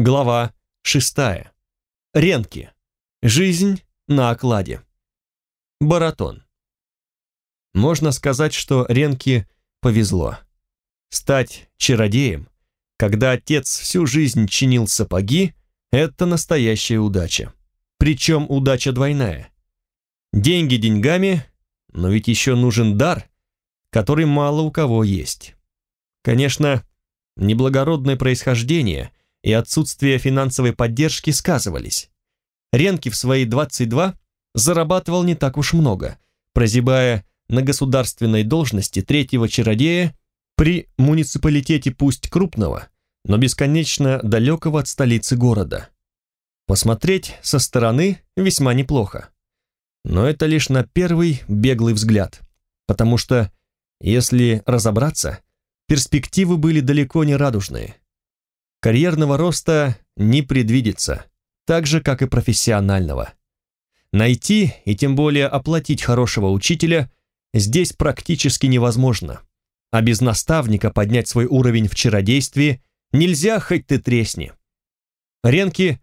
Глава шестая. Ренки. Жизнь на окладе. Баратон. Можно сказать, что Ренке повезло. Стать чародеем, когда отец всю жизнь чинил сапоги, это настоящая удача. Причем удача двойная. Деньги деньгами, но ведь еще нужен дар, который мало у кого есть. Конечно, неблагородное происхождение и отсутствие финансовой поддержки сказывались. Ренки в свои 22 зарабатывал не так уж много, прозябая на государственной должности третьего чародея при муниципалитете пусть крупного, но бесконечно далекого от столицы города. Посмотреть со стороны весьма неплохо. Но это лишь на первый беглый взгляд, потому что, если разобраться, перспективы были далеко не радужные. Карьерного роста не предвидится, так же, как и профессионального. Найти и тем более оплатить хорошего учителя здесь практически невозможно, а без наставника поднять свой уровень в чародействе нельзя хоть ты тресни. Ренки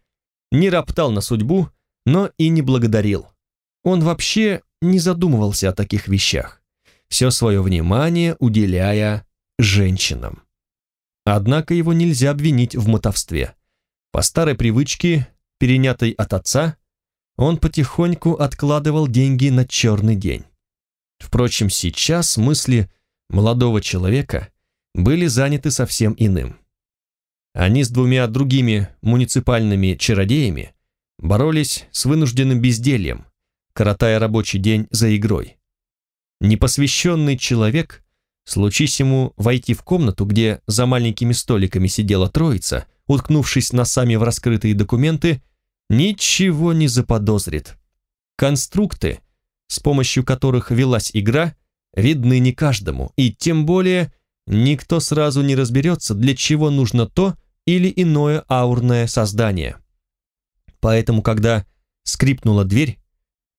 не роптал на судьбу, но и не благодарил. Он вообще не задумывался о таких вещах, все свое внимание уделяя женщинам. Однако его нельзя обвинить в мотовстве. По старой привычке, перенятой от отца, он потихоньку откладывал деньги на черный день. Впрочем, сейчас мысли молодого человека были заняты совсем иным. Они с двумя другими муниципальными чародеями боролись с вынужденным бездельем, коротая рабочий день за игрой. Непосвященный человек, случись ему войти в комнату, где за маленькими столиками сидела троица, уткнувшись носами в раскрытые документы, ничего не заподозрит. Конструкты, с помощью которых велась игра, видны не каждому, и тем более никто сразу не разберется, для чего нужно то или иное аурное создание. Поэтому, когда скрипнула дверь,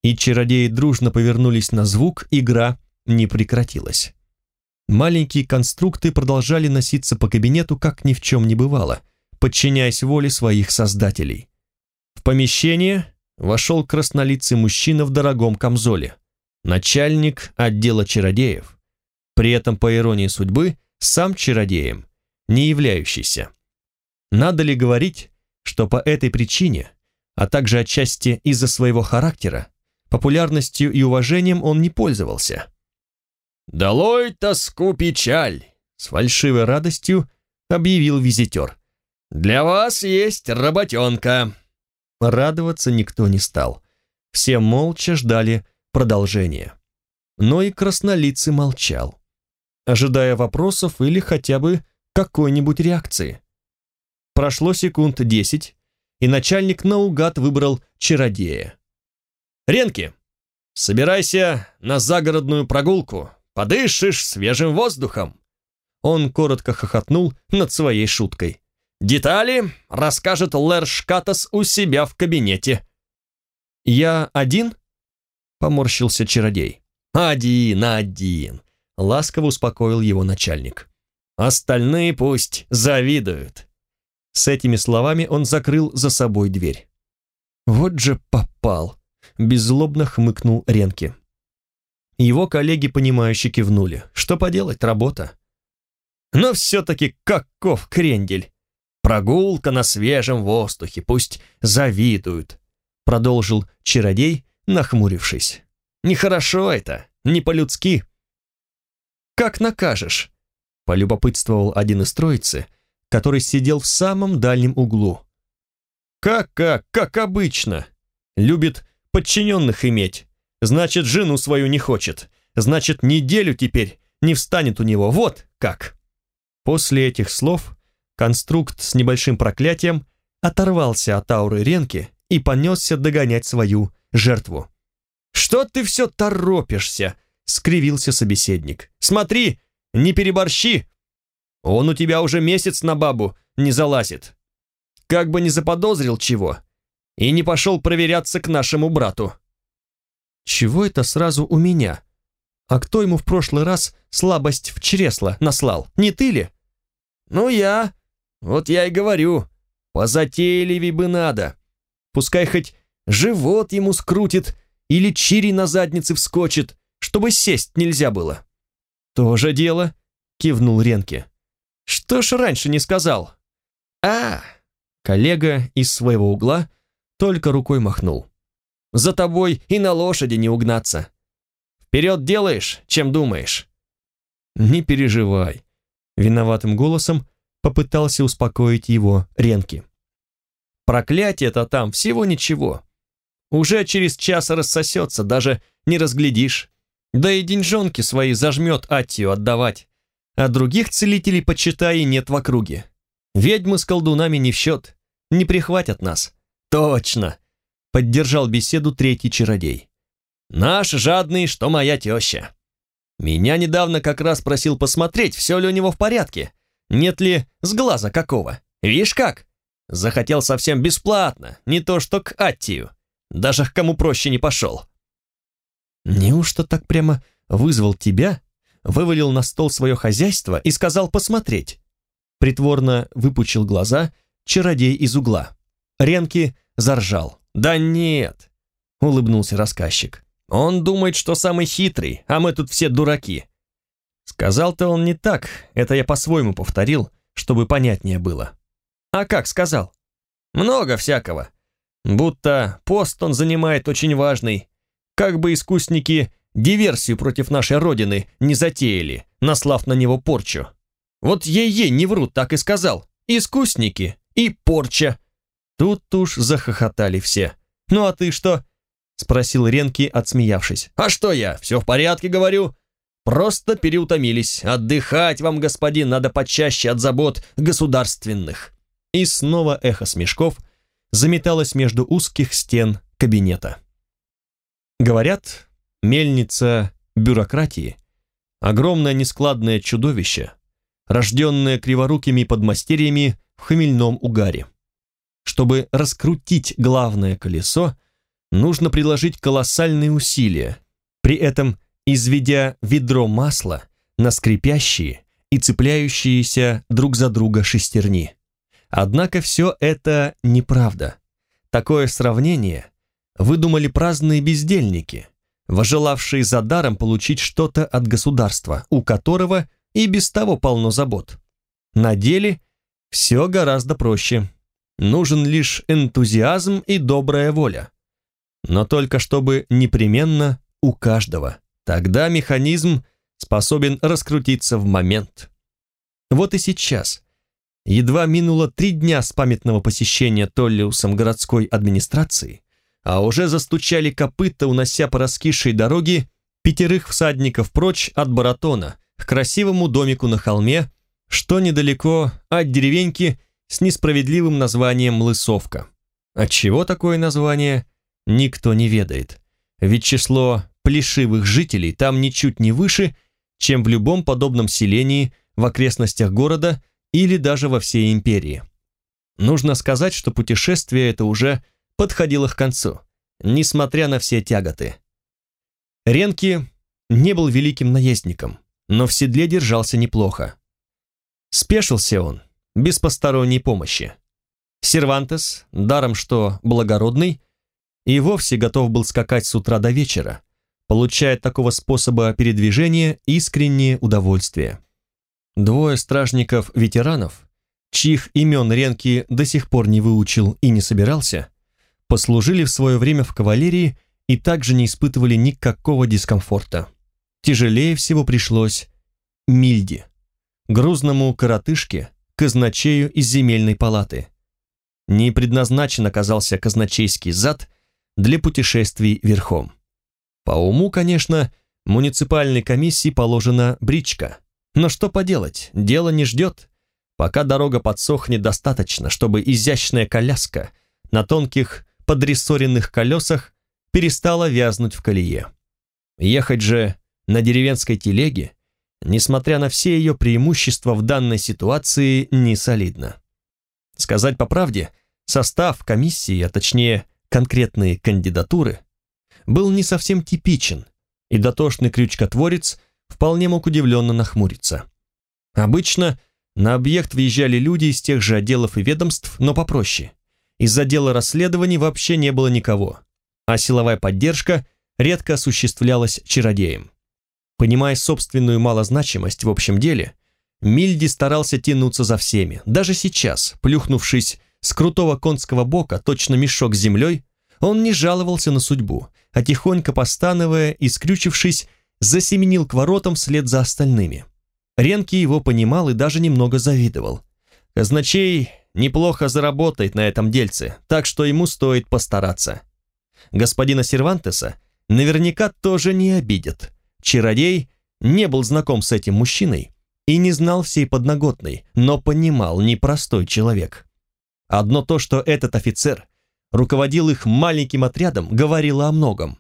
и чародеи дружно повернулись на звук, игра не прекратилась. Маленькие конструкты продолжали носиться по кабинету, как ни в чем не бывало, подчиняясь воле своих создателей. В помещение вошел краснолицый мужчина в дорогом камзоле, начальник отдела чародеев, при этом, по иронии судьбы, сам чародеем, не являющийся. Надо ли говорить, что по этой причине, а также отчасти из-за своего характера, популярностью и уважением он не пользовался? «Долой тоску печаль!» с фальшивой радостью объявил визитер. «Для вас есть работенка!» Радоваться никто не стал. Все молча ждали продолжения. Но и краснолицый молчал, ожидая вопросов или хотя бы какой-нибудь реакции. Прошло секунд десять, и начальник наугад выбрал чародея. «Ренки, собирайся на загородную прогулку, подышишь свежим воздухом!» Он коротко хохотнул над своей шуткой. «Детали расскажет Лэр Шкатас у себя в кабинете». «Я один?» — поморщился чародей. «Один, один!» — ласково успокоил его начальник. «Остальные пусть завидуют. С этими словами он закрыл за собой дверь. «Вот же попал!» – беззлобно хмыкнул Ренки. Его коллеги, понимающе кивнули. «Что поделать, работа?» «Но все-таки каков крендель! Прогулка на свежем воздухе, пусть завидуют!» Продолжил чародей, нахмурившись. «Нехорошо это, не по-людски!» «Как накажешь?» – полюбопытствовал один из троицы, который сидел в самом дальнем углу. «Как-как, как обычно. Любит подчиненных иметь. Значит, жену свою не хочет. Значит, неделю теперь не встанет у него. Вот как!» После этих слов конструкт с небольшим проклятием оторвался от ауры Ренки и понесся догонять свою жертву. «Что ты все торопишься?» — скривился собеседник. «Смотри, не переборщи, он у тебя уже месяц на бабу не залазит. Как бы не заподозрил чего. И не пошел проверяться к нашему брату. Чего это сразу у меня? А кто ему в прошлый раз слабость в чресло наслал? Не ты ли? Ну я. Вот я и говорю. позатейливей бы надо. Пускай хоть живот ему скрутит или чири на заднице вскочит, чтобы сесть нельзя было». «Тоже дело», — кивнул Ренке. «Что ж раньше не сказал?» «А!» — коллега из своего угла только рукой махнул. «За тобой и на лошади не угнаться. Вперед делаешь, чем думаешь». «Не переживай», — виноватым голосом попытался успокоить его Ренки. «Проклятие-то там всего ничего. Уже через час рассосется, даже не разглядишь. Да и деньжонки свои зажмет Аттию отдавать. А других целителей, почитай, нет в округе. Ведьмы с колдунами не в счет, не прихватят нас. Точно, поддержал беседу третий чародей. Наш жадный, что моя теща. Меня недавно как раз просил посмотреть, все ли у него в порядке. Нет ли с глаза какого. Видишь как? Захотел совсем бесплатно, не то что к Аттию. Даже к кому проще не пошел. Неужто так прямо вызвал тебя, вывалил на стол свое хозяйство и сказал посмотреть? Притворно выпучил глаза чародей из угла. Ренки заржал. «Да нет!» — улыбнулся рассказчик. «Он думает, что самый хитрый, а мы тут все дураки». Сказал-то он не так, это я по-своему повторил, чтобы понятнее было. А как сказал? Много всякого. Будто пост он занимает очень важный, как бы искусники диверсию против нашей Родины не затеяли, наслав на него порчу. Вот ей-ей не врут, так и сказал. Искусники и порча. Тут уж захохотали все. «Ну а ты что?» — спросил Ренки, отсмеявшись. «А что я? Все в порядке, говорю. Просто переутомились. Отдыхать вам, господин, надо почаще от забот государственных». И снова эхо смешков заметалось между узких стен кабинета. Говорят, мельница бюрократии – огромное нескладное чудовище, рожденное криворукими подмастерьями в хмельном угаре. Чтобы раскрутить главное колесо, нужно приложить колоссальные усилия, при этом изведя ведро масла на скрипящие и цепляющиеся друг за друга шестерни. Однако все это неправда. Такое сравнение выдумали праздные бездельники, вожелавшие за даром получить что-то от государства, у которого и без того полно забот. На деле все гораздо проще. Нужен лишь энтузиазм и добрая воля. Но только чтобы непременно у каждого. Тогда механизм способен раскрутиться в момент. Вот и сейчас. Едва минуло три дня с памятного посещения Толлиусом городской администрации, а уже застучали копыта, унося по раскисшей дороге пятерых всадников прочь от Баратона к красивому домику на холме, что недалеко от деревеньки с несправедливым названием Лысовка. Отчего такое название, никто не ведает, ведь число плешивых жителей там ничуть не выше, чем в любом подобном селении в окрестностях города или даже во всей империи. Нужно сказать, что путешествие это уже – подходило к концу, несмотря на все тяготы. Ренки не был великим наездником, но в седле держался неплохо. Спешился он, без посторонней помощи. Сервантес, даром что благородный, и вовсе готов был скакать с утра до вечера, получая от такого способа передвижения искреннее удовольствие. Двое стражников-ветеранов, чьих имен Ренки до сих пор не выучил и не собирался, послужили в свое время в кавалерии и также не испытывали никакого дискомфорта. Тяжелее всего пришлось Мильде, грузному коротышке, казначею из земельной палаты. Не предназначен оказался казначейский зад для путешествий верхом. По уму, конечно, муниципальной комиссии положена бричка. Но что поделать, дело не ждет. Пока дорога подсохнет достаточно, чтобы изящная коляска на тонких подрессоренных колесах перестала вязнуть в колее. Ехать же на деревенской телеге, несмотря на все ее преимущества в данной ситуации, не солидно. Сказать по правде, состав комиссии, а точнее конкретные кандидатуры, был не совсем типичен, и дотошный крючкотворец вполне мог удивленно нахмуриться. Обычно На объект въезжали люди из тех же отделов и ведомств, но попроще. Из отдела расследований вообще не было никого, а силовая поддержка редко осуществлялась чародеем. Понимая собственную малозначимость в общем деле, Мильди старался тянуться за всеми. Даже сейчас, плюхнувшись с крутого конского бока, точно мешок с землей, он не жаловался на судьбу, а тихонько постановая и скрючившись, засеменил к воротам вслед за остальными. Ренки его понимал и даже немного завидовал. Казначей неплохо заработает на этом дельце, так что ему стоит постараться. Господина Сервантеса наверняка тоже не обидят. Чародей не был знаком с этим мужчиной и не знал всей подноготной, но понимал, непростой человек. Одно то, что этот офицер руководил их маленьким отрядом, говорило о многом.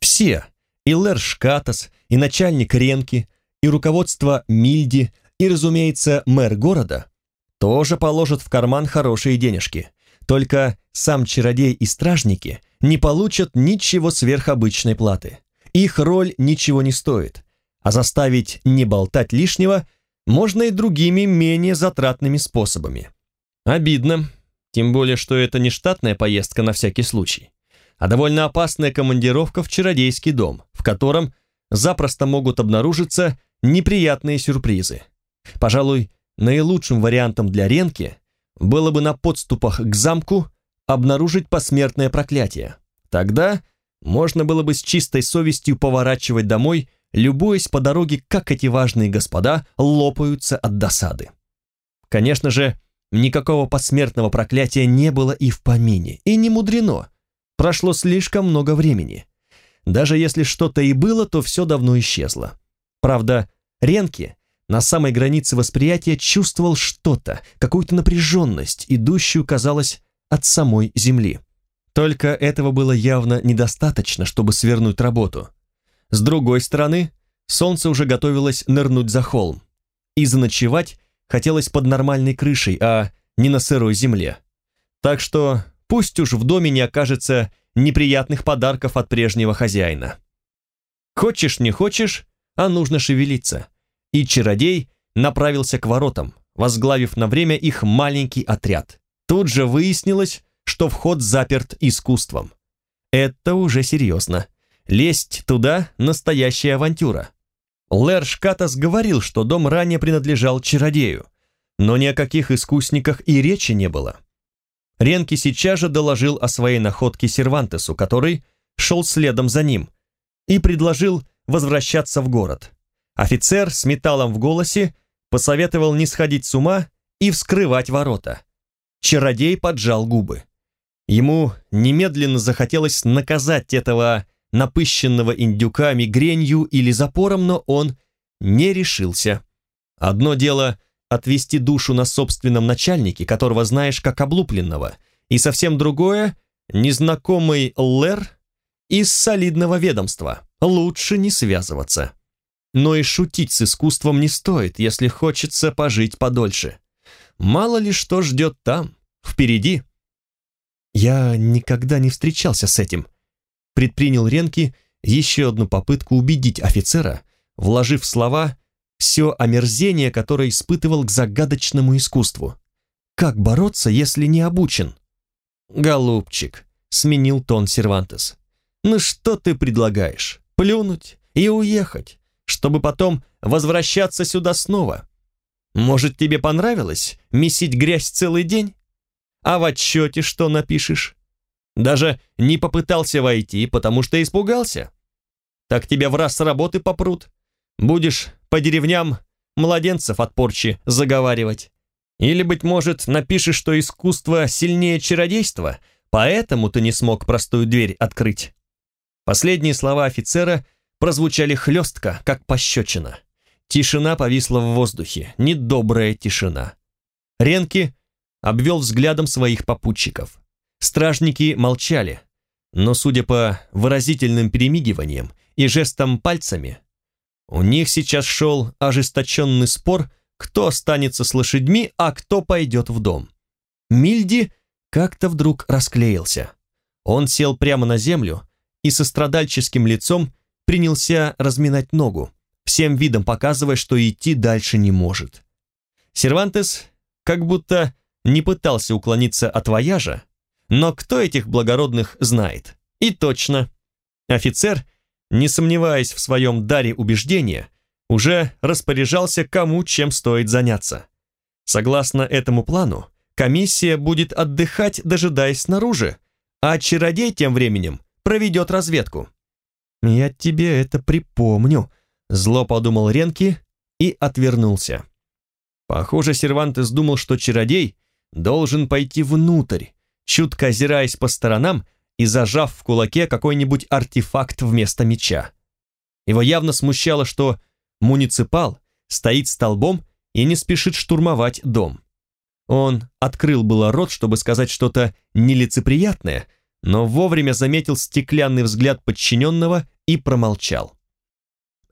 Все, и Лэр Шкатас, и начальник Ренки, и руководство Мильди, и, разумеется, мэр города, тоже положат в карман хорошие денежки. Только сам чародей и стражники не получат ничего сверхобычной платы. Их роль ничего не стоит, а заставить не болтать лишнего можно и другими менее затратными способами. Обидно, тем более, что это не штатная поездка на всякий случай, а довольно опасная командировка в чародейский дом, в котором запросто могут обнаружиться неприятные сюрпризы. Пожалуй, наилучшим вариантом для Ренки было бы на подступах к замку обнаружить посмертное проклятие. Тогда можно было бы с чистой совестью поворачивать домой, любуясь по дороге, как эти важные господа лопаются от досады. Конечно же, никакого посмертного проклятия не было и в помине, и не мудрено. Прошло слишком много времени. Даже если что-то и было, то все давно исчезло. Правда, Ренки на самой границе восприятия чувствовал что-то, какую-то напряженность, идущую, казалось, от самой земли. Только этого было явно недостаточно, чтобы свернуть работу. С другой стороны, солнце уже готовилось нырнуть за холм, и заночевать хотелось под нормальной крышей, а не на сырой земле. Так что пусть уж в доме не окажется неприятных подарков от прежнего хозяина. Хочешь, не хочешь, а нужно шевелиться. И чародей направился к воротам, возглавив на время их маленький отряд. Тут же выяснилось, что вход заперт искусством. Это уже серьезно. Лезть туда – настоящая авантюра. Лэр Шкатас говорил, что дом ранее принадлежал чародею, но ни о каких искусниках и речи не было. Ренки сейчас же доложил о своей находке Сервантесу, который шел следом за ним, и предложил возвращаться в город. Офицер с металлом в голосе посоветовал не сходить с ума и вскрывать ворота. Чародей поджал губы. Ему немедленно захотелось наказать этого напыщенного индюка мигренью или запором, но он не решился. Одно дело отвести душу на собственном начальнике, которого знаешь как облупленного, и совсем другое — незнакомый Лэр из солидного ведомства. Лучше не связываться. Но и шутить с искусством не стоит, если хочется пожить подольше. Мало ли что ждет там, впереди. Я никогда не встречался с этим. Предпринял Ренки еще одну попытку убедить офицера, вложив в слова все омерзение, которое испытывал к загадочному искусству. Как бороться, если не обучен? Голубчик, сменил тон Сервантес. Ну что ты предлагаешь? Плюнуть и уехать, чтобы потом возвращаться сюда снова? Может, тебе понравилось месить грязь целый день? А в отчете что напишешь? Даже не попытался войти, потому что испугался? Так тебя в раз с работы попрут. Будешь по деревням младенцев от порчи заговаривать. Или, быть может, напишешь, что искусство сильнее чародейства, поэтому ты не смог простую дверь открыть. Последние слова офицера прозвучали хлестко, как пощечина. Тишина повисла в воздухе, недобрая тишина. Ренки обвел взглядом своих попутчиков. Стражники молчали, но, судя по выразительным перемигиваниям и жестам пальцами, у них сейчас шел ожесточенный спор, кто останется с лошадьми, а кто пойдет в дом. Мильди как-то вдруг расклеился. Он сел прямо на землю и со страдальческим лицом принялся разминать ногу, всем видом показывая, что идти дальше не может. Сервантес как будто не пытался уклониться от вояжа, но кто этих благородных знает? И точно. Офицер, не сомневаясь в своем даре убеждения, уже распоряжался, кому чем стоит заняться. Согласно этому плану, комиссия будет отдыхать, дожидаясь снаружи, а чародей тем временем проведет разведку. «Я тебе это припомню», — зло подумал Ренки и отвернулся. Похоже, Сервантес думал, что чародей должен пойти внутрь, чутко озираясь по сторонам и зажав в кулаке какой-нибудь артефакт вместо меча. Его явно смущало, что муниципал стоит столбом и не спешит штурмовать дом. Он открыл было рот, чтобы сказать что-то нелицеприятное, но вовремя заметил стеклянный взгляд подчиненного и промолчал.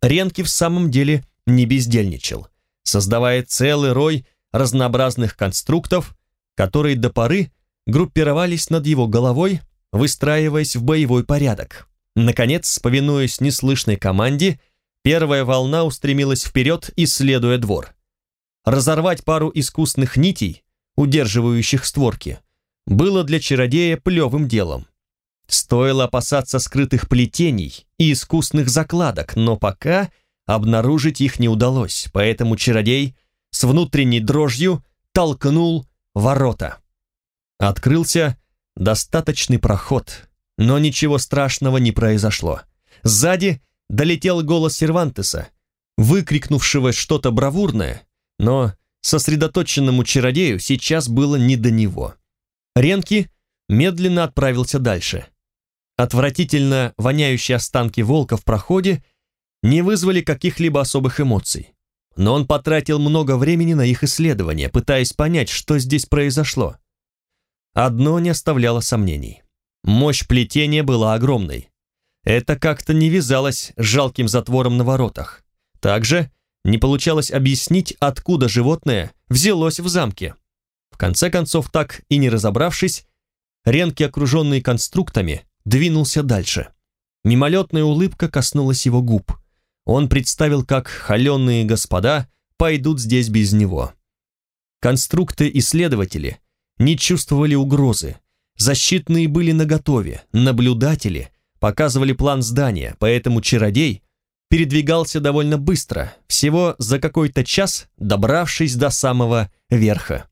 Ренки в самом деле не бездельничал, создавая целый рой разнообразных конструктов, которые до поры группировались над его головой, выстраиваясь в боевой порядок. Наконец, повинуясь неслышной команде, первая волна устремилась вперед, исследуя двор. Разорвать пару искусных нитей, удерживающих створки, было для чародея плевым делом. Стоило опасаться скрытых плетений и искусных закладок, но пока обнаружить их не удалось, поэтому чародей с внутренней дрожью толкнул ворота. Открылся достаточный проход, но ничего страшного не произошло. Сзади долетел голос Сервантеса, выкрикнувшего что-то бравурное, но сосредоточенному чародею сейчас было не до него. Ренки медленно отправился дальше. Отвратительно воняющие останки волка в проходе не вызвали каких-либо особых эмоций. Но он потратил много времени на их исследование, пытаясь понять, что здесь произошло. Одно не оставляло сомнений. Мощь плетения была огромной. Это как-то не вязалось с жалким затвором на воротах. Также не получалось объяснить, откуда животное взялось в замке. В конце концов, так и не разобравшись, Ренки, окруженный конструктами, двинулся дальше. Мимолетная улыбка коснулась его губ. Он представил, как холеные господа пойдут здесь без него. Конструкты-исследователи не чувствовали угрозы, защитные были наготове, наблюдатели показывали план здания, поэтому чародей передвигался довольно быстро, всего за какой-то час добравшись до самого верха.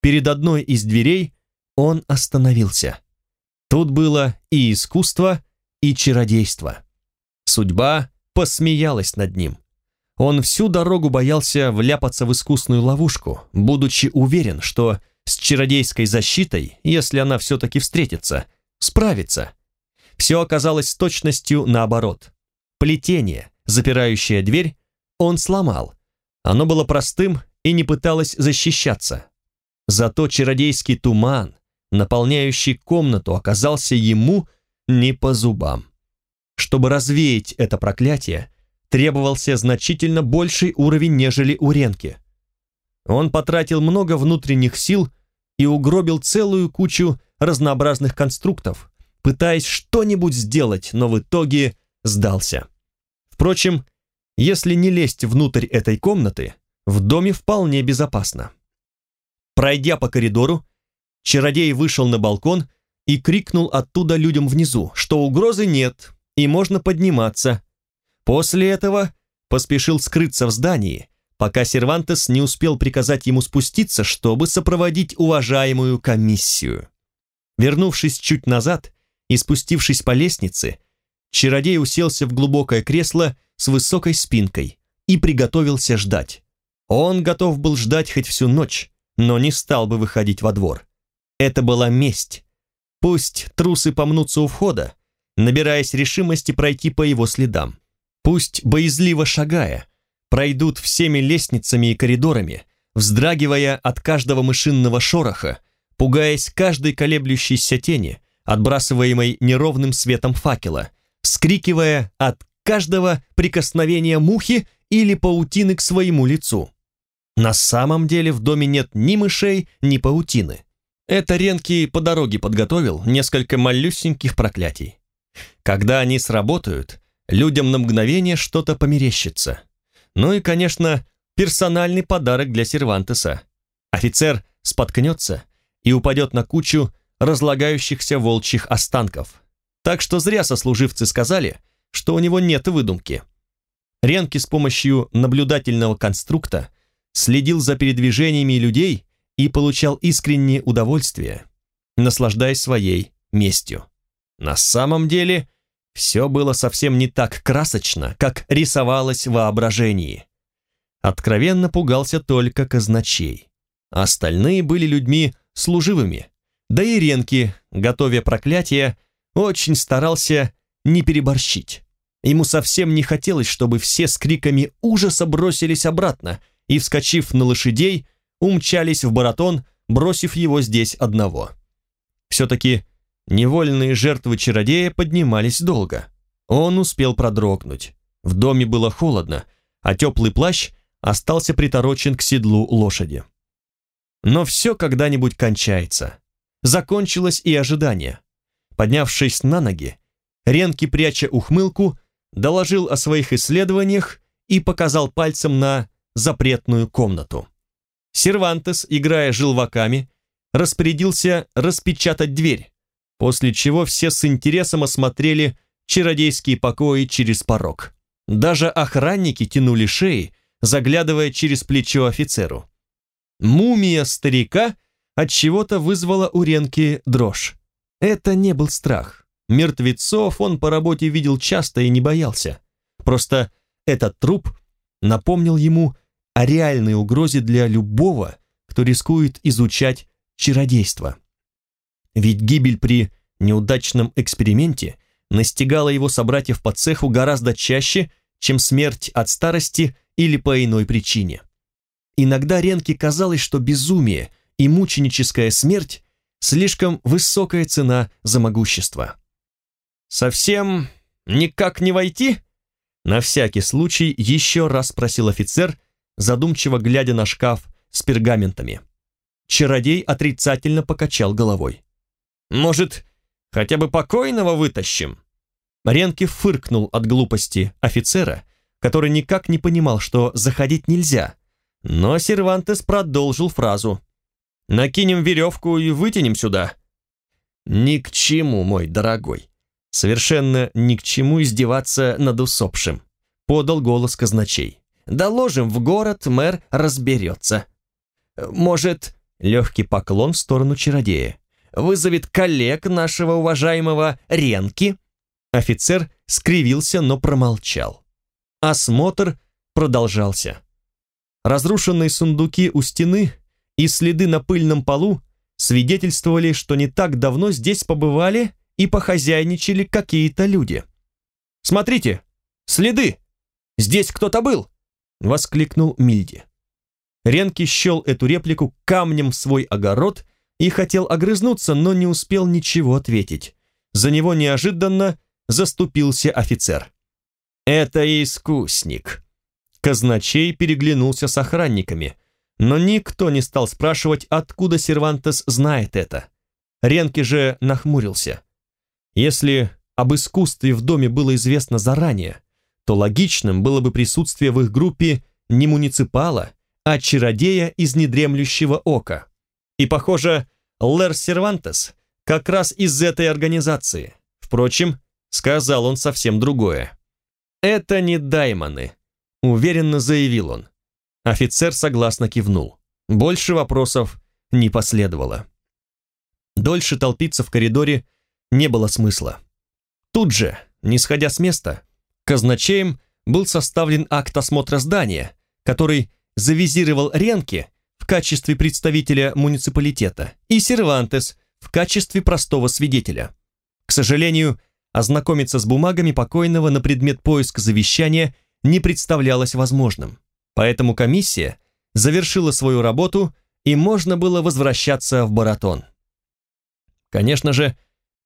Перед одной из дверей он остановился. Тут было и искусство, и чародейство. Судьба посмеялась над ним. Он всю дорогу боялся вляпаться в искусную ловушку, будучи уверен, что с чародейской защитой, если она все-таки встретится, справится. Все оказалось с точностью наоборот. Плетение, запирающее дверь, он сломал. Оно было простым и не пыталось защищаться. Зато чародейский туман, наполняющий комнату, оказался ему не по зубам. Чтобы развеять это проклятие, требовался значительно больший уровень, нежели у Ренки. Он потратил много внутренних сил и угробил целую кучу разнообразных конструктов, пытаясь что-нибудь сделать, но в итоге сдался. Впрочем, если не лезть внутрь этой комнаты, в доме вполне безопасно. Пройдя по коридору, чародей вышел на балкон и крикнул оттуда людям внизу, что угрозы нет и можно подниматься. После этого поспешил скрыться в здании, пока Сервантес не успел приказать ему спуститься, чтобы сопроводить уважаемую комиссию. Вернувшись чуть назад и спустившись по лестнице, чародей уселся в глубокое кресло с высокой спинкой и приготовился ждать. Он готов был ждать хоть всю ночь, но не стал бы выходить во двор. Это была месть. Пусть трусы помнутся у входа, набираясь решимости пройти по его следам. Пусть, боязливо шагая, пройдут всеми лестницами и коридорами, вздрагивая от каждого мышинного шороха, пугаясь каждой колеблющейся тени, отбрасываемой неровным светом факела, вскрикивая от каждого прикосновения мухи или паутины к своему лицу. На самом деле в доме нет ни мышей, ни паутины. Это Ренки по дороге подготовил несколько малюсеньких проклятий. Когда они сработают, людям на мгновение что-то померещится. Ну и, конечно, персональный подарок для Сервантеса. Офицер споткнется и упадет на кучу разлагающихся волчьих останков. Так что зря сослуживцы сказали, что у него нет выдумки. Ренки с помощью наблюдательного конструкта следил за передвижениями людей и получал искреннее удовольствие, наслаждаясь своей местью. На самом деле, все было совсем не так красочно, как рисовалось в воображении. Откровенно пугался только казначей. Остальные были людьми служивыми, да и Ренки, готовя проклятие, очень старался не переборщить. Ему совсем не хотелось, чтобы все с криками ужаса бросились обратно и, вскочив на лошадей, умчались в баратон, бросив его здесь одного. Все-таки невольные жертвы чародея поднимались долго. Он успел продрогнуть. В доме было холодно, а теплый плащ остался приторочен к седлу лошади. Но все когда-нибудь кончается. Закончилось и ожидание. Поднявшись на ноги, Ренки, пряча ухмылку, доложил о своих исследованиях и показал пальцем на запретную комнату. Сервантес, играя желваками, распорядился распечатать дверь, после чего все с интересом осмотрели чародейские покои через порог. Даже охранники тянули шеи, заглядывая через плечо офицеру. Мумия старика от чего-то вызвала у Ренки дрожь. Это не был страх. Мертвецов он по работе видел часто и не боялся. Просто этот труп напомнил ему о реальной угрозе для любого, кто рискует изучать чародейство. Ведь гибель при неудачном эксперименте настигала его собратьев по цеху гораздо чаще, чем смерть от старости или по иной причине. Иногда Ренке казалось, что безумие и мученическая смерть – слишком высокая цена за могущество. «Совсем никак не войти?» На всякий случай еще раз спросил офицер, задумчиво глядя на шкаф с пергаментами. Чародей отрицательно покачал головой. «Может, хотя бы покойного вытащим?» Ренки фыркнул от глупости офицера, который никак не понимал, что заходить нельзя, но Сервантес продолжил фразу. «Накинем веревку и вытянем сюда». «Ни к чему, мой дорогой. Совершенно ни к чему издеваться над усопшим», подал голос казначей. «Доложим в город, мэр разберется». «Может...» Легкий поклон в сторону чародея. «Вызовет коллег нашего уважаемого Ренки?» Офицер скривился, но промолчал. Осмотр продолжался. Разрушенные сундуки у стены и следы на пыльном полу свидетельствовали, что не так давно здесь побывали и похозяйничали какие-то люди. «Смотрите, следы! Здесь кто-то был!» — воскликнул Мильди. Ренки счел эту реплику камнем в свой огород и хотел огрызнуться, но не успел ничего ответить. За него неожиданно заступился офицер. «Это искусник», Казначей переглянулся с охранниками, но никто не стал спрашивать, откуда Сервантес знает это. Ренки же нахмурился. Если об искусстве в доме было известно заранее, то логичным было бы присутствие в их группе не муниципала, а чародея из недремлющего ока. И, похоже, Лер Сервантес как раз из этой организации. Впрочем, сказал он совсем другое. Это не даймоны, Уверенно заявил он. Офицер согласно кивнул. Больше вопросов не последовало. Дольше толпиться в коридоре не было смысла. Тут же, не сходя с места, казначеем был составлен акт осмотра здания, который завизировал Ренке в качестве представителя муниципалитета и Сервантес в качестве простого свидетеля. К сожалению, ознакомиться с бумагами покойного на предмет поиска завещания не представлялось возможным. Поэтому комиссия завершила свою работу, и можно было возвращаться в Баратон. Конечно же,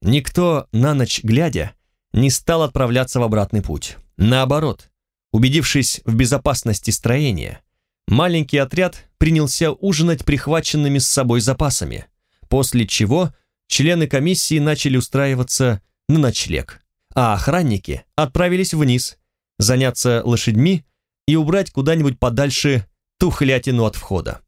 никто на ночь глядя не стал отправляться в обратный путь. Наоборот, убедившись в безопасности строения, маленький отряд принялся ужинать прихваченными с собой запасами, после чего члены комиссии начали устраиваться на ночлег, а охранники отправились вниз заняться лошадьми и убрать куда-нибудь подальше тухлятину от входа.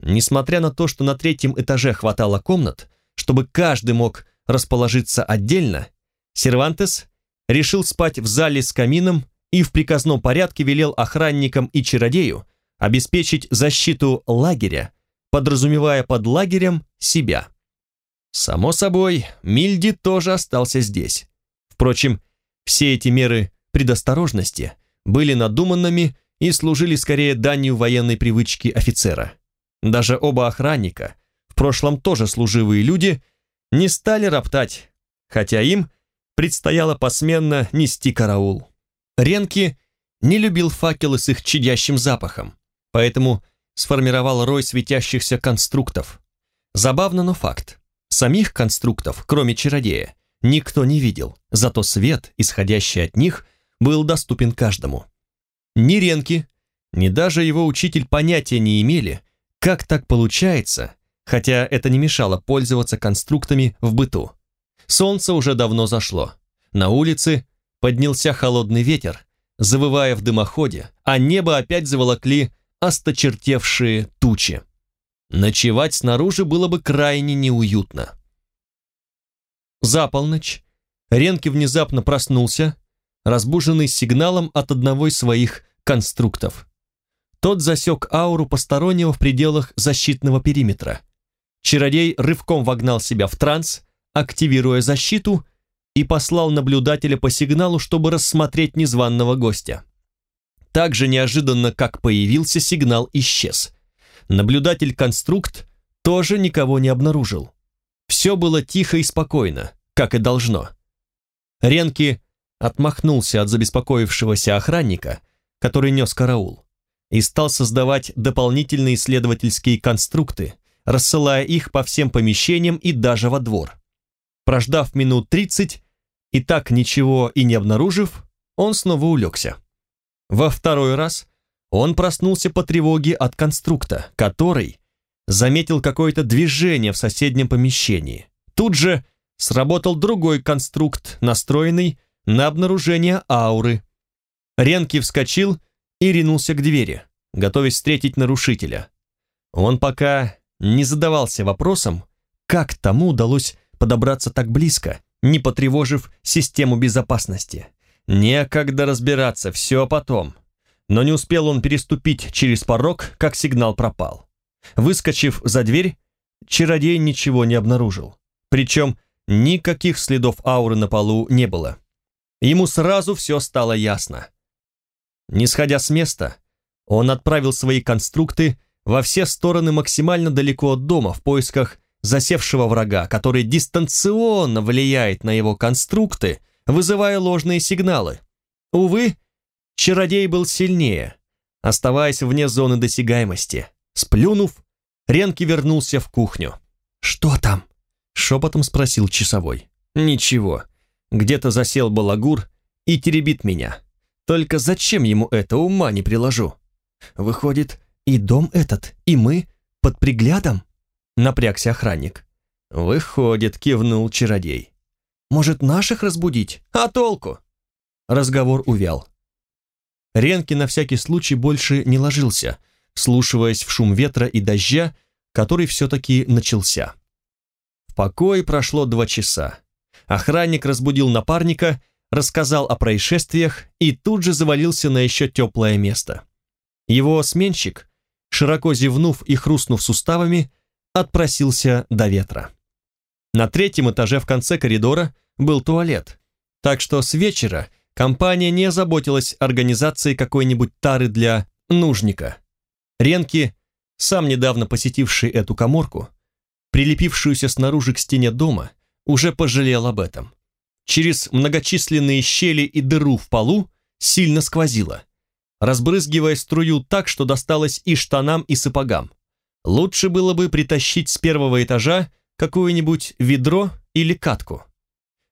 Несмотря на то, что на третьем этаже хватало комнат, чтобы каждый мог расположиться отдельно, Сервантес решил спать в зале с камином и в приказном порядке велел охранникам и чародею обеспечить защиту лагеря, подразумевая под лагерем себя. Само собой, Мильди тоже остался здесь. Впрочем, все эти меры предосторожности были надуманными и служили скорее данью военной привычки офицера. Даже оба охранника, в прошлом тоже служивые люди, не стали роптать, хотя им предстояло посменно нести караул. Ренки не любил факелы с их чадящим запахом, поэтому сформировал рой светящихся конструктов. Забавно, но факт. Самих конструктов, кроме чародея, никто не видел, зато свет, исходящий от них, был доступен каждому. Ни Ренки, ни даже его учитель понятия не имели, как так получается, хотя это не мешало пользоваться конструктами в быту. Солнце уже давно зашло. На улице поднялся холодный ветер, завывая в дымоходе, а небо опять заволокли осточертевшие тучи. Ночевать снаружи было бы крайне неуютно. За полночь Ренки внезапно проснулся, разбуженный сигналом от одного из своих конструктов. Тот засек ауру постороннего в пределах защитного периметра. Чародей рывком вогнал себя в транс, активируя защиту, и послал наблюдателя по сигналу, чтобы рассмотреть незваного гостя. Так же неожиданно, как появился, сигнал исчез. Наблюдатель-конструкт тоже никого не обнаружил. Все было тихо и спокойно, как и должно. Ренки отмахнулся от забеспокоившегося охранника, который нес караул, и стал создавать дополнительные исследовательские конструкты, рассылая их по всем помещениям и даже во двор. Прождав минут тридцать и так ничего и не обнаружив, он снова улегся. Во второй раз он проснулся по тревоге от конструкта, который заметил какое-то движение в соседнем помещении. Тут же сработал другой конструкт, настроенный на обнаружение ауры. Ренки вскочил и ринулся к двери, готовясь встретить нарушителя. Он пока не задавался вопросом, как тому удалось подобраться так близко, не потревожив систему безопасности. Некогда разбираться, все потом. Но не успел он переступить через порог, как сигнал пропал. Выскочив за дверь, чародей ничего не обнаружил. Причем никаких следов ауры на полу не было. Ему сразу все стало ясно. Не сходя с места, он отправил свои конструкты во все стороны максимально далеко от дома в поисках засевшего врага, который дистанционно влияет на его конструкты, вызывая ложные сигналы. Увы, чародей был сильнее, оставаясь вне зоны досягаемости. Сплюнув, Ренки вернулся в кухню. «Что там?» — шепотом спросил часовой. «Ничего. Где-то засел балагур и теребит меня. Только зачем ему это, ума не приложу? Выходит, и дом этот, и мы под приглядом?» Напрягся охранник. «Выходит», — кивнул чародей. «Может, наших разбудить? А толку?» Разговор увял. Ренки на всякий случай больше не ложился, слушаясь в шум ветра и дождя, который все-таки начался. В покое прошло два часа. Охранник разбудил напарника, рассказал о происшествиях и тут же завалился на еще теплое место. Его сменщик, широко зевнув и хрустнув суставами, отпросился до ветра. На третьем этаже в конце коридора был туалет, так что с вечера компания не заботилась организацией какой-нибудь тары для нужника. Ренки, сам недавно посетивший эту коморку, прилепившуюся снаружи к стене дома, уже пожалел об этом. Через многочисленные щели и дыру в полу сильно сквозило, разбрызгивая струю так, что досталось и штанам, и сапогам. Лучше было бы притащить с первого этажа какое-нибудь ведро или катку.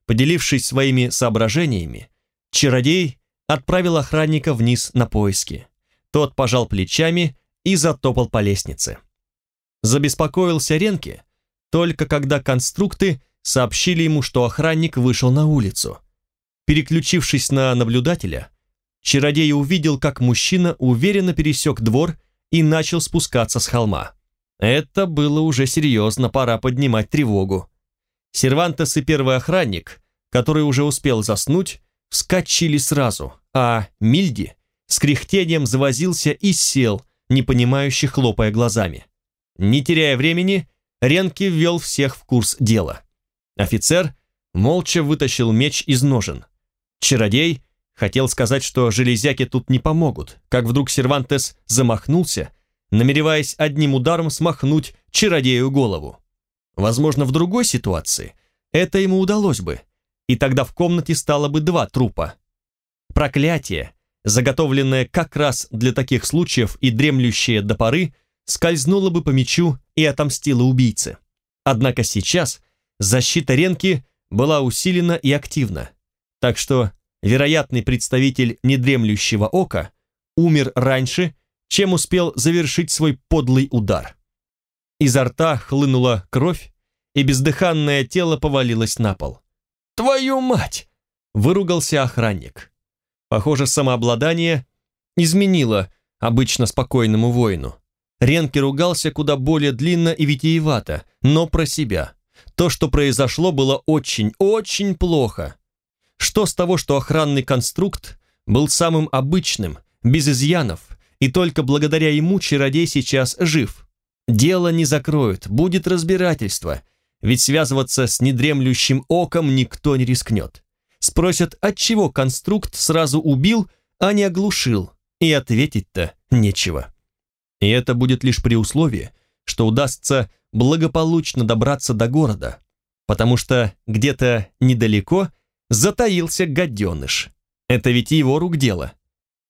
Поделившись своими соображениями, чародей отправил охранника вниз на поиски. Тот пожал плечами и затопал по лестнице. Забеспокоился Ренке только когда конструкты сообщили ему, что охранник вышел на улицу. Переключившись на наблюдателя, чародей увидел, как мужчина уверенно пересек двор и начал спускаться с холма. Это было уже серьезно, пора поднимать тревогу. Сервантес и первый охранник, который уже успел заснуть, вскочили сразу, а Мильди с кряхтением завозился и сел, непонимающе хлопая глазами. Не теряя времени, Ренки ввел всех в курс дела. Офицер молча вытащил меч из ножен. Чародей хотел сказать, что железяки тут не помогут, как вдруг Сервантес замахнулся, намереваясь одним ударом смахнуть чародею голову. Возможно, в другой ситуации это ему удалось бы, и тогда в комнате стало бы два трупа. Проклятие, заготовленное как раз для таких случаев и дремлющее до поры, скользнуло бы по мечу и отомстило убийце. Однако сейчас защита Ренки была усилена и активна, так что вероятный представитель недремлющего ока умер раньше, чем успел завершить свой подлый удар. Изо рта хлынула кровь, и бездыханное тело повалилось на пол. «Твою мать!» — выругался охранник. Похоже, самообладание изменило обычно спокойному воину. Ренки ругался куда более длинно и витиевато, но про себя. То, что произошло, было очень, очень плохо. Что с того, что охранный конструкт был самым обычным, без изъянов, и только благодаря ему чародей сейчас жив? Дело не закроют, будет разбирательство, ведь связываться с недремлющим оком никто не рискнет. Спросят, отчего конструкт сразу убил, а не оглушил, и ответить-то нечего. И это будет лишь при условии, что удастся благополучно добраться до города, потому что где-то недалеко затаился гаденыш. Это ведь его рук дело.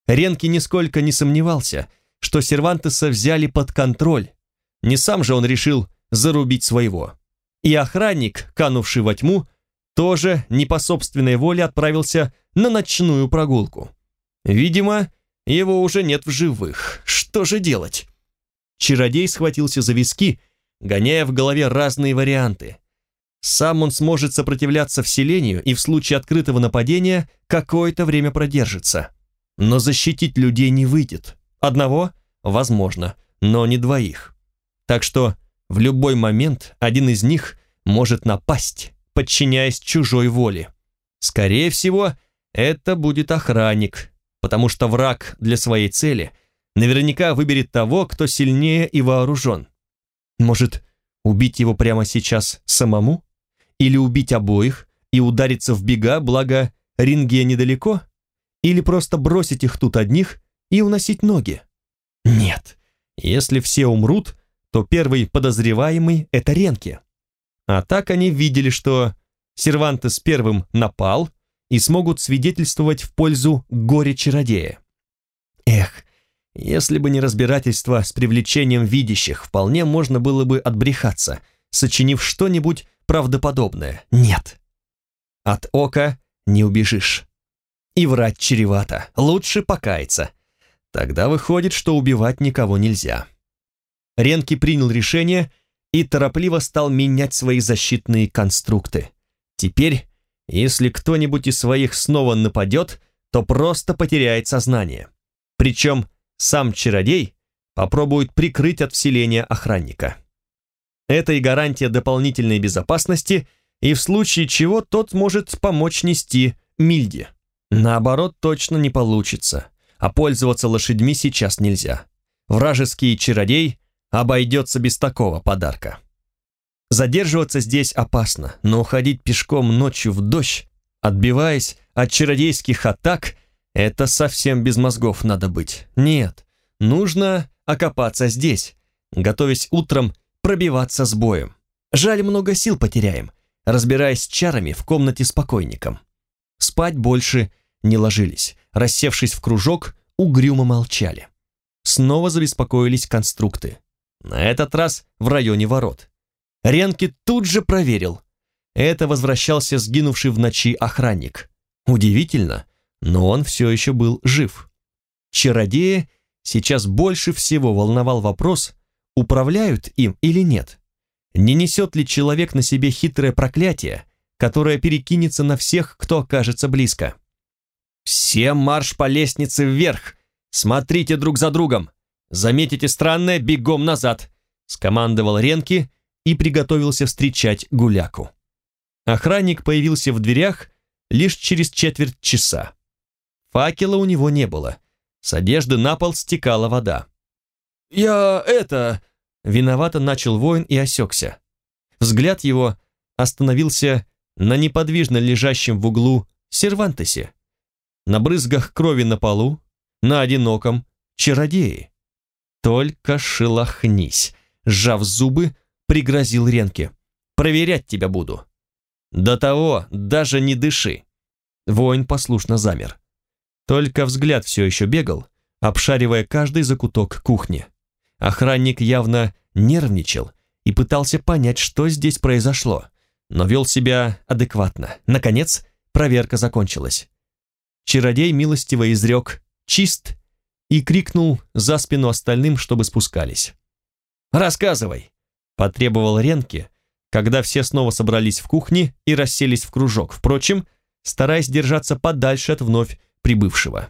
Ренки нисколько не сомневался, что Сервантеса взяли под контроль. Не сам же он решил зарубить своего. И охранник, канувший во тьму, тоже не по собственной воле отправился на ночную прогулку. Видимо, его уже нет в живых. Что же делать? Чародей схватился за виски, гоняя в голове разные варианты. Сам он сможет сопротивляться вселению и в случае открытого нападения какое-то время продержится. Но защитить людей не выйдет. Одного – возможно, но не двоих. Так что в любой момент один из них может напасть, подчиняясь чужой воле. Скорее всего, это будет охранник, потому что враг для своей цели наверняка выберет того, кто сильнее и вооружен. Может, убить его прямо сейчас самому? Или убить обоих и удариться в бега, благо Рингия недалеко? Или просто бросить их тут одних и уносить ноги? Нет, если все умрут, то первый подозреваемый — это Ренки. А так они видели, что Сервантес первым напал и смогут свидетельствовать в пользу горе-чародея. Эх, если бы не разбирательство с привлечением видящих, вполне можно было бы отбрехаться, сочинив что-нибудь правдоподобное. Нет. От ока не убежишь. И врать чревато. Лучше покаяться. Тогда выходит, что убивать никого нельзя. Ренки принял решение и торопливо стал менять свои защитные конструкты. Теперь, если кто-нибудь из своих снова нападет, то просто потеряет сознание. Причем сам чародей попробует прикрыть от вселения охранника. Это и гарантия дополнительной безопасности, и в случае чего тот может помочь нести Мильде. Наоборот, точно не получится, а пользоваться лошадьми сейчас нельзя. Вражеский чародей обойдется без такого подарка. Задерживаться здесь опасно, но уходить пешком ночью в дождь, отбиваясь от чародейских атак, это совсем без мозгов надо быть. Нет, нужно окопаться здесь, готовясь утром пробиваться с боем. Жаль, много сил потеряем, разбираясь с чарами в комнате с покойником. Спать больше не ложились, рассевшись в кружок, угрюмо молчали. Снова забеспокоились конструкты. На этот раз в районе ворот. Ренки тут же проверил. Это возвращался сгинувший в ночи охранник. Удивительно, но он все еще был жив. Чародея сейчас больше всего волновал вопрос, управляют им или нет. Не несет ли человек на себе хитрое проклятие, которое перекинется на всех, кто окажется близко? «Всем марш по лестнице вверх! Смотрите друг за другом! Заметите странное, бегом назад!» скомандовал Ренки и приготовился встречать гуляку. Охранник появился в дверях лишь через четверть часа. Факела у него не было. С одежды на пол стекала вода. «Я это...» Виновато начал воин и осекся. Взгляд его остановился на неподвижно лежащем в углу сервантесе, на брызгах крови на полу, на одиноком чародее. «Только шелохнись!» Сжав зубы, пригрозил Ренке. «Проверять тебя буду!» «До того даже не дыши!» Воин послушно замер. Только взгляд все еще бегал, обшаривая каждый закуток кухни. Охранник явно нервничал и пытался понять, что здесь произошло, но вел себя адекватно. Наконец, проверка закончилась. Чародей милостиво изрек «чист» и крикнул за спину остальным, чтобы спускались. «Рассказывай!» – потребовал Ренке, когда все снова собрались в кухне и расселись в кружок, впрочем, стараясь держаться подальше от вновь прибывшего.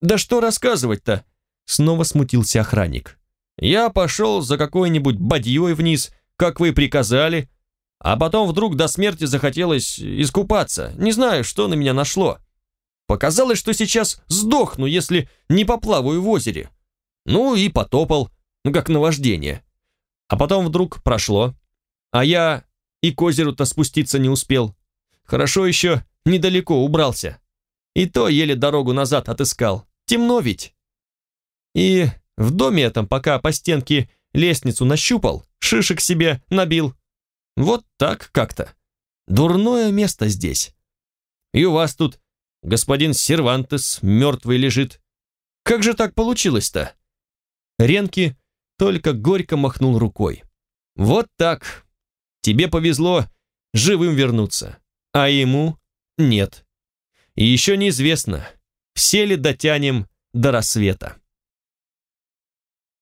«Да что рассказывать-то?» – снова смутился охранник. «Я пошел за какой-нибудь бадьей вниз, как вы приказали, а потом вдруг до смерти захотелось искупаться, не знаю, что на меня нашло. Показалось, что сейчас сдохну, если не поплаваю в озере. Ну и потопал, ну как наваждение. А потом вдруг прошло, а я и к озеру-то спуститься не успел. Хорошо еще недалеко убрался. И то еле дорогу назад отыскал. Темно ведь. И в доме этом, пока по стенке лестницу нащупал, шишек себе набил. Вот так как-то. Дурное место здесь. И у вас тут господин Сервантес мертвый лежит. Как же так получилось-то? Ренки только горько махнул рукой. Вот так. Тебе повезло живым вернуться, а ему нет. И еще неизвестно, все ли дотянем до рассвета.